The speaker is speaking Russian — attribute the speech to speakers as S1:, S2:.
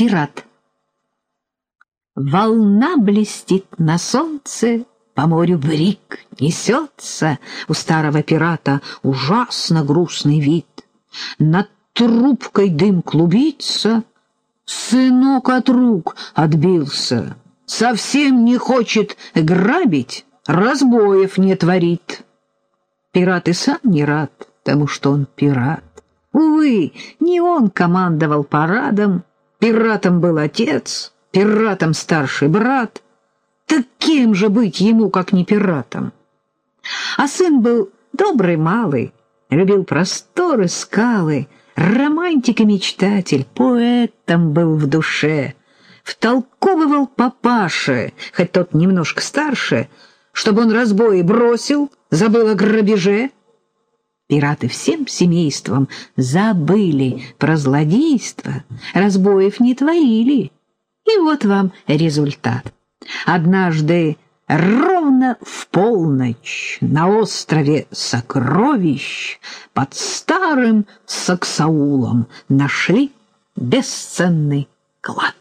S1: Пират. Волна блестит на солнце, по морю брик несется. У старого пирата ужасно грустный вид. Над трубкой дым клубится, сынок от рук отбился. Совсем не хочет грабить, разбоев не творит. Пират и сам не рад тому, что он пират. Увы, не он командовал парадом, Пиратом был отец, пиратом старший брат. Так кем же быть ему, как не пиратом? А сын был добрый малый, любил просторы, скалы, романтик и мечтатель, поэтом был в душе. Втолковывал папаше, хоть тот немножко старше, чтобы он разбои бросил, забыл о грабеже, Пираты всем семейством забыли про злодейство, разбоев не творили. И вот вам результат. Однажды ровно в полночь на острове Сокровищ под старым Саксаулом нашли бесценный клад.